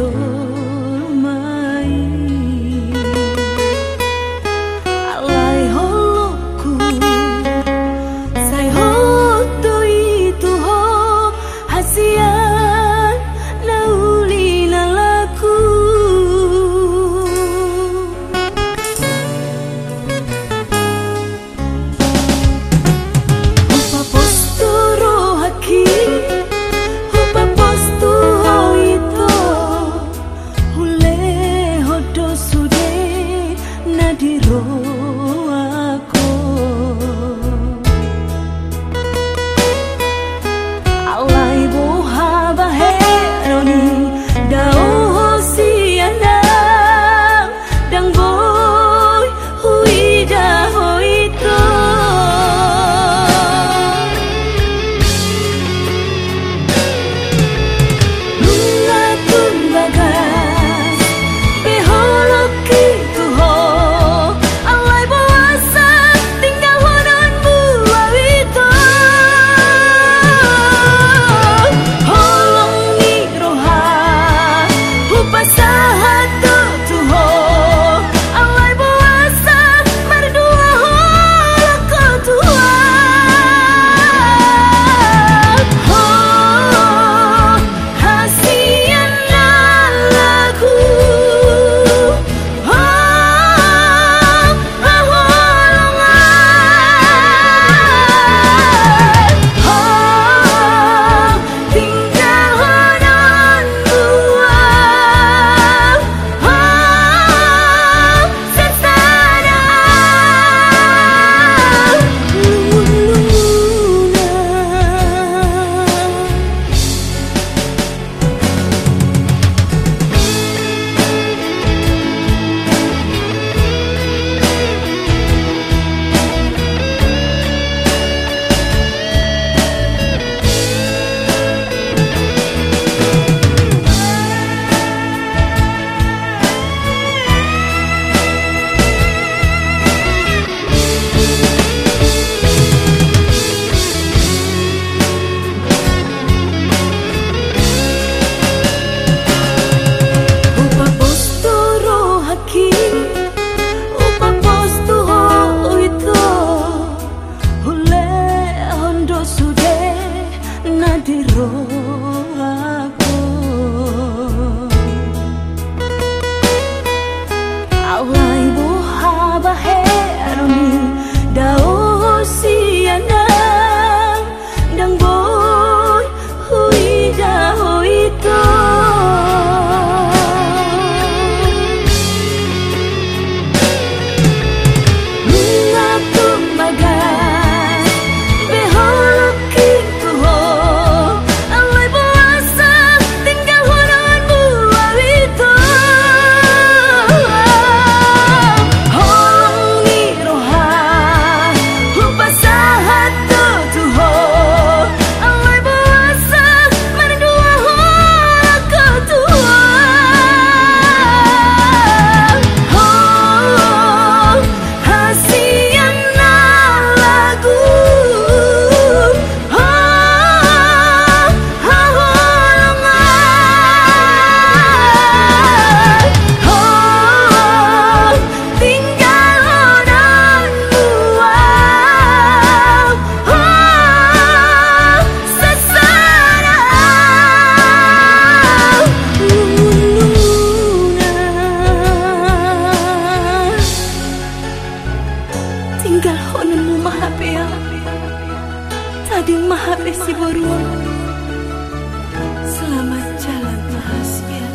door. Sibaru, Selamat jalan, Mahasbira.